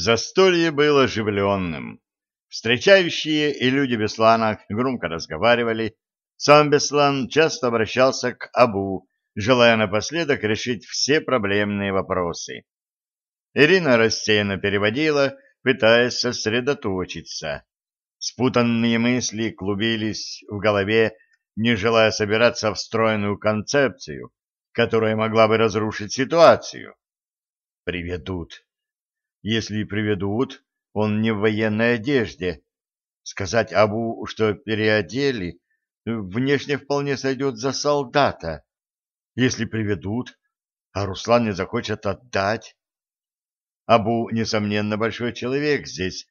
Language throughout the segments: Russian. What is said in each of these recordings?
Застолье было оживленным. Встречающие и люди Беслана громко разговаривали. Сам Беслан часто обращался к Абу, желая напоследок решить все проблемные вопросы. Ирина рассеянно переводила, пытаясь сосредоточиться. Спутанные мысли клубились в голове, не желая собираться в стройную концепцию, которая могла бы разрушить ситуацию. Приведут. Если приведут, он не в военной одежде. Сказать Абу, что переодели, внешне вполне сойдет за солдата. Если приведут, а Руслан не захочет отдать. Абу, несомненно, большой человек здесь.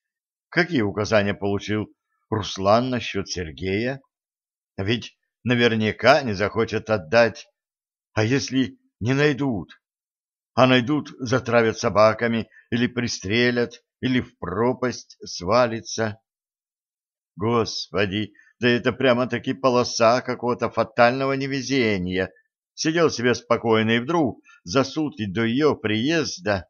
Какие указания получил Руслан насчет Сергея? Ведь наверняка не захочет отдать. А если не найдут? А найдут, затравят собаками или пристрелят, или в пропасть свалится. Господи, да это прямо-таки полоса какого-то фатального невезения. Сидел себе спокойно и вдруг за сутки до ее приезда...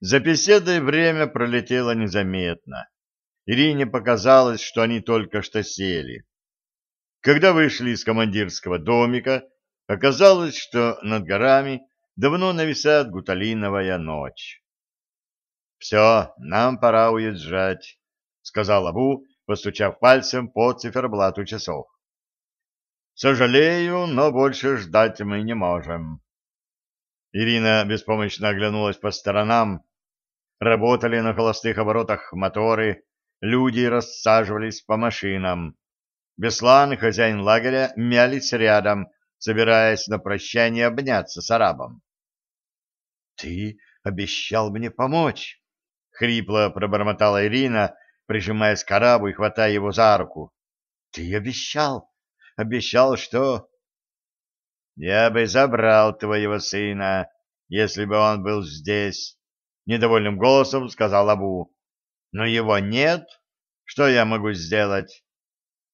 За беседой время пролетело незаметно. Ирине показалось, что они только что сели. Когда вышли из командирского домика, оказалось, что над горами давно нависает гуталиновая ночь. — Все, нам пора уезжать, — сказал Абу, постучав пальцем по циферблату часов. — Сожалею, но больше ждать мы не можем. Ирина беспомощно оглянулась по сторонам. Работали на холостых оборотах моторы, люди рассаживались по машинам. Беслан и хозяин лагеря мялись рядом, собираясь на прощание обняться с арабом. Ты обещал мне помочь, хрипло пробормотала Ирина, прижимаясь к арабу и хватая его за руку. Ты обещал, обещал, что я бы забрал твоего сына, если бы он был здесь, недовольным голосом сказал Абу. Но его нет. Что я могу сделать?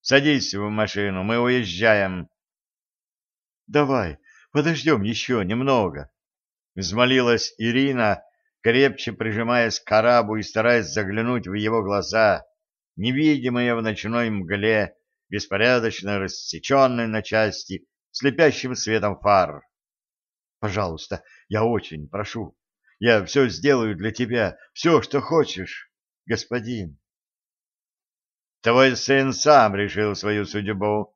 Садись в машину, мы уезжаем. Давай, подождем еще немного, Взмолилась Ирина, крепче прижимаясь к арабу и стараясь заглянуть в его глаза, невидимые в ночной мгле, беспорядочно рассеченные на части слепящим светом фар. «Пожалуйста, я очень прошу. Я все сделаю для тебя, все, что хочешь, господин». «Твой сын сам решил свою судьбу».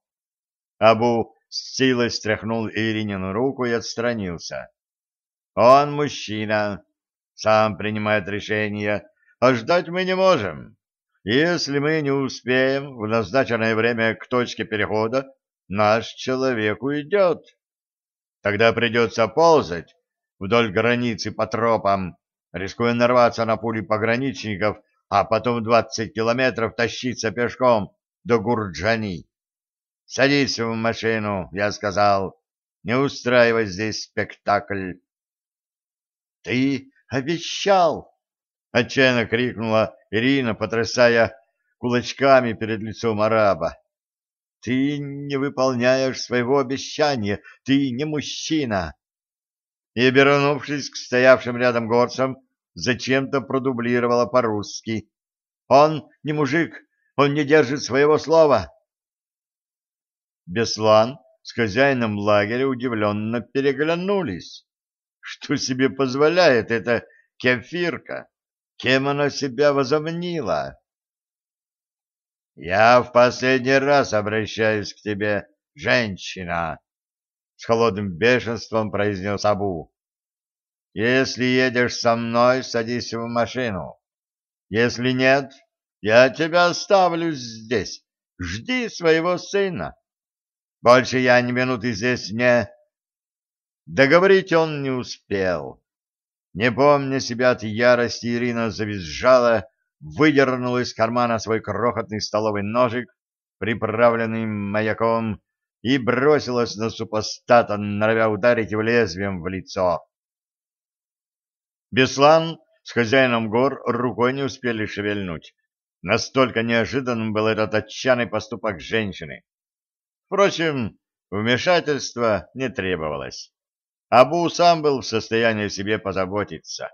Абу с силой стряхнул Иринину руку и отстранился. Он мужчина, сам принимает решения, а ждать мы не можем. Если мы не успеем в назначенное время к точке перехода, наш человек уйдет. Тогда придется ползать вдоль границы по тропам, рискуя нарваться на пули пограничников, а потом двадцать километров тащиться пешком до Гурджани. Садись в машину, я сказал, не устраивай здесь спектакль. Ты обещал! Отчаянно крикнула Ирина, потрясая кулачками перед лицом араба. Ты не выполняешь своего обещания, ты не мужчина. И, обернувшись к стоявшим рядом горцам, зачем-то продублировала по-русски. Он не мужик, он не держит своего слова. Беслан с хозяином лагеря удивленно переглянулись. Что себе позволяет эта кефирка? Кем она себя возомнила? «Я в последний раз обращаюсь к тебе, женщина!» С холодным бешенством произнес Абу. «Если едешь со мной, садись в машину. Если нет, я тебя оставлю здесь. Жди своего сына. Больше я ни минуты здесь не...» Договорить он не успел. Не помня себя от ярости, Ирина завизжала, выдернула из кармана свой крохотный столовый ножик, приправленный маяком, и бросилась на супостата, норовя ударить его лезвием в лицо. Беслан с хозяином гор рукой не успели шевельнуть. Настолько неожиданным был этот отчаянный поступок женщины. Впрочем, вмешательства не требовалось. Абу сам был в состоянии себе позаботиться.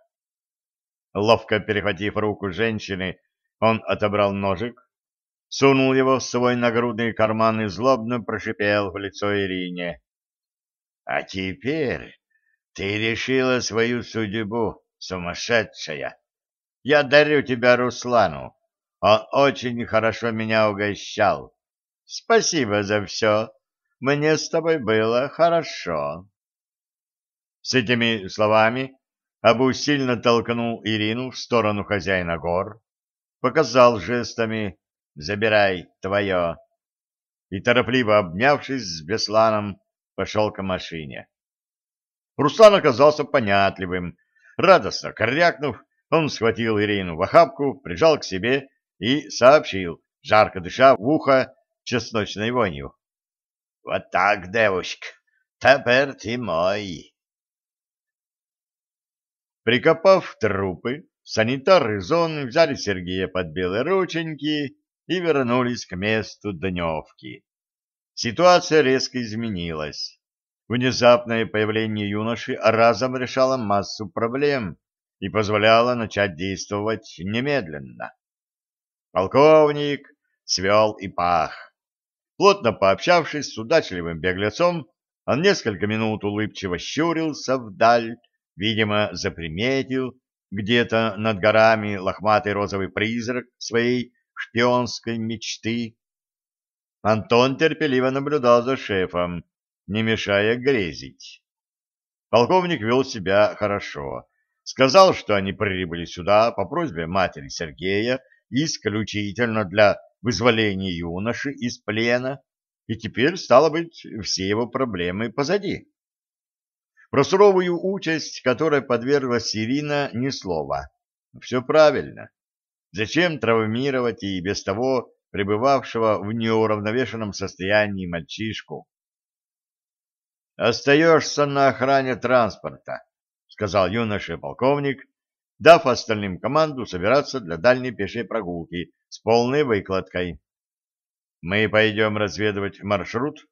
Ловко перехватив руку женщины, он отобрал ножик, сунул его в свой нагрудный карман и злобно прошипел в лицо Ирине. — А теперь ты решила свою судьбу, сумасшедшая. Я дарю тебя Руслану. Он очень хорошо меня угощал. Спасибо за все. Мне с тобой было хорошо. С этими словами Абу сильно толкнул Ирину в сторону хозяина гор, показал жестами «забирай твое» и, торопливо обнявшись с Бесланом, пошел к машине. Руслан оказался понятливым. Радостно корякнув, он схватил Ирину в охапку, прижал к себе и сообщил, жарко дыша в ухо чесночной вонью. — Вот так, девушка, теперь ты мой. Прикопав трупы, санитары зоны взяли Сергея под белые рученьки и вернулись к месту дневки. Ситуация резко изменилась. Внезапное появление юноши разом решало массу проблем и позволяло начать действовать немедленно. Полковник свел и пах. Плотно пообщавшись с удачливым беглецом, он несколько минут улыбчиво щурился вдаль, видимо, заприметил где-то над горами лохматый розовый призрак своей шпионской мечты. Антон терпеливо наблюдал за шефом, не мешая грезить. Полковник вел себя хорошо. Сказал, что они прибыли сюда по просьбе матери Сергея исключительно для вызволения юноши из плена, и теперь, стало быть, все его проблемы позади. Про суровую участь, которой подверглась Ирина, ни слова. Все правильно. Зачем травмировать и без того пребывавшего в неуравновешенном состоянии мальчишку? «Остаешься на охране транспорта», — сказал юноша полковник, дав остальным команду собираться для дальней пешей прогулки с полной выкладкой. «Мы пойдем разведывать маршрут.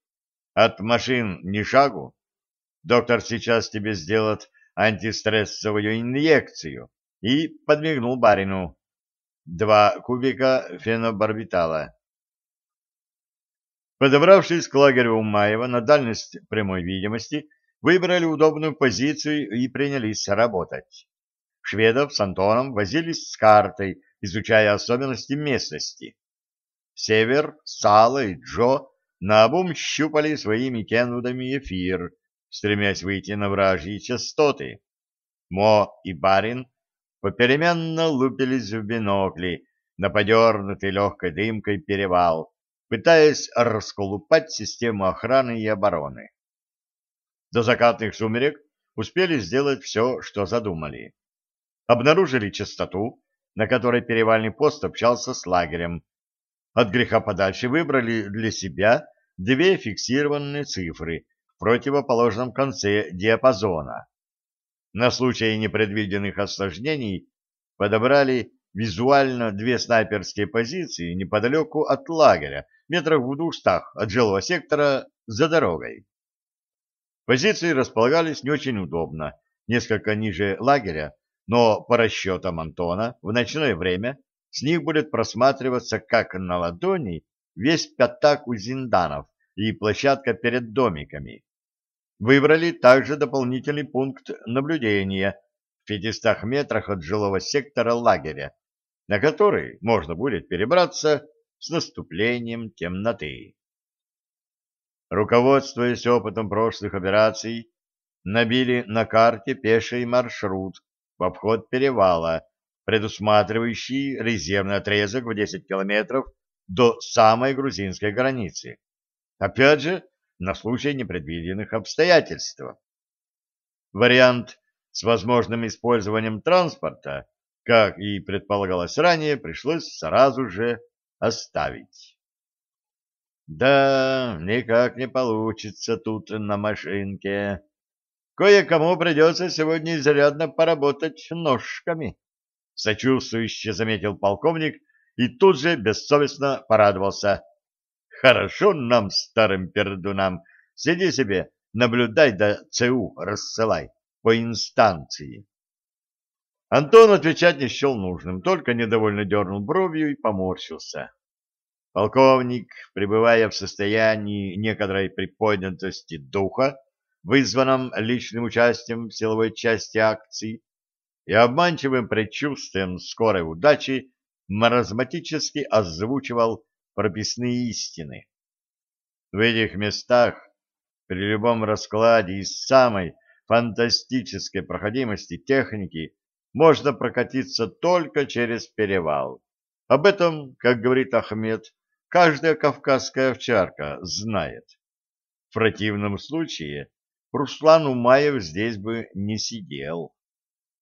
От машин ни шагу. Доктор сейчас тебе сделает антистрессовую инъекцию» и подмигнул барину. «Два кубика фенобарбитала. Подобравшись к лагерю Умаева на дальность прямой видимости, выбрали удобную позицию и принялись работать. Шведов с Антоном возились с картой, изучая особенности местности. Север, Сало и Джо наобум щупали своими кенвудами эфир, стремясь выйти на вражьи частоты. Мо и Барин попеременно лупились в бинокли на подернутый легкой дымкой перевал, пытаясь расколупать систему охраны и обороны. До закатных сумерек успели сделать все, что задумали. Обнаружили частоту, на которой перевальный пост общался с лагерем. От греха подальше выбрали для себя две фиксированные цифры противоположном конце диапазона. На случай непредвиденных осложнений подобрали визуально две снайперские позиции неподалеку от лагеря, метрах в двухстах от жилого сектора за дорогой. Позиции располагались не очень удобно, несколько ниже лагеря, но по расчетам Антона в ночное время с них будет просматриваться как на ладони весь пятак у зинданов и площадка перед домиками. Выбрали также дополнительный пункт наблюдения в 500 метрах от жилого сектора лагеря, на который можно будет перебраться с наступлением темноты. Руководствуясь опытом прошлых операций, набили на карте пеший маршрут в обход перевала, предусматривающий резервный отрезок в 10 километров до самой грузинской границы. Опять же, на случай непредвиденных обстоятельств. Вариант с возможным использованием транспорта, как и предполагалось ранее, пришлось сразу же оставить. Да, никак не получится тут на машинке. Кое-кому придется сегодня изрядно поработать ножками, сочувствующе заметил полковник и тут же бессовестно порадовался. Хорошо нам, старым пердунам, сиди себе, наблюдай да ЦУ рассылай по инстанции. Антон отвечать не счел нужным, только недовольно дернул бровью и поморщился. Полковник, пребывая в состоянии некоторой приподнятости духа, вызванном личным участием в силовой части акции и обманчивым предчувствием скорой удачи, маразматически озвучивал прописные истины. В этих местах при любом раскладе из самой фантастической проходимости техники можно прокатиться только через перевал. Об этом, как говорит Ахмед, каждая кавказская овчарка знает. В противном случае Руслан Умаев здесь бы не сидел.